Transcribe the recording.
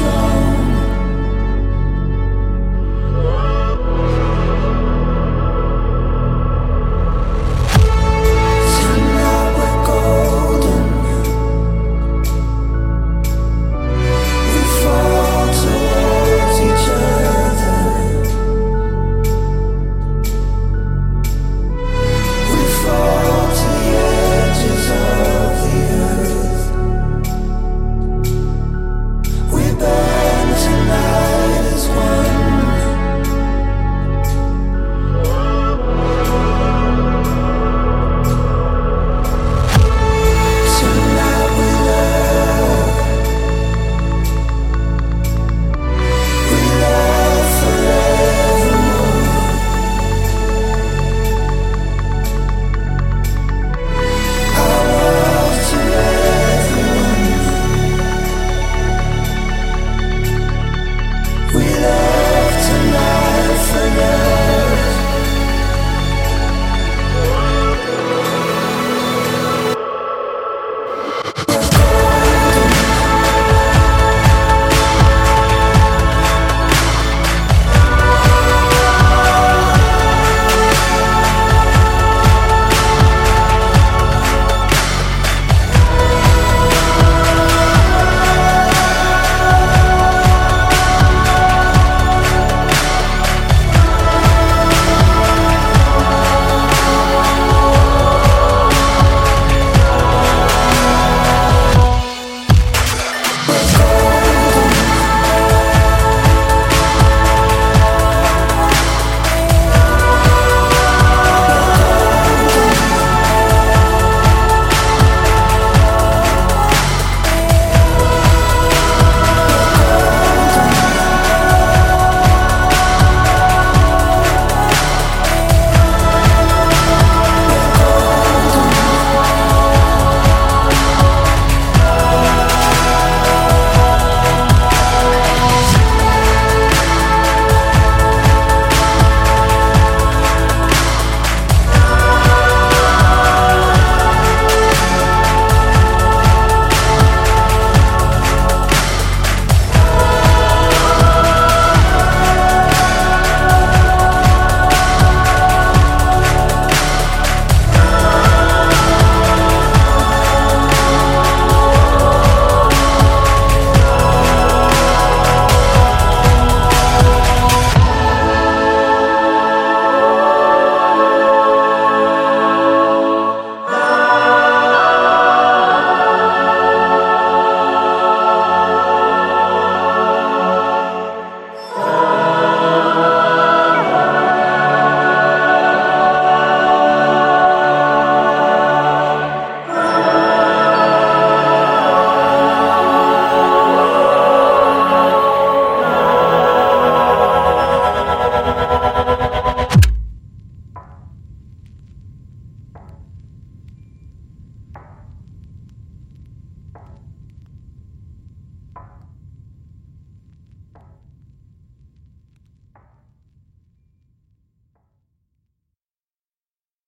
strong.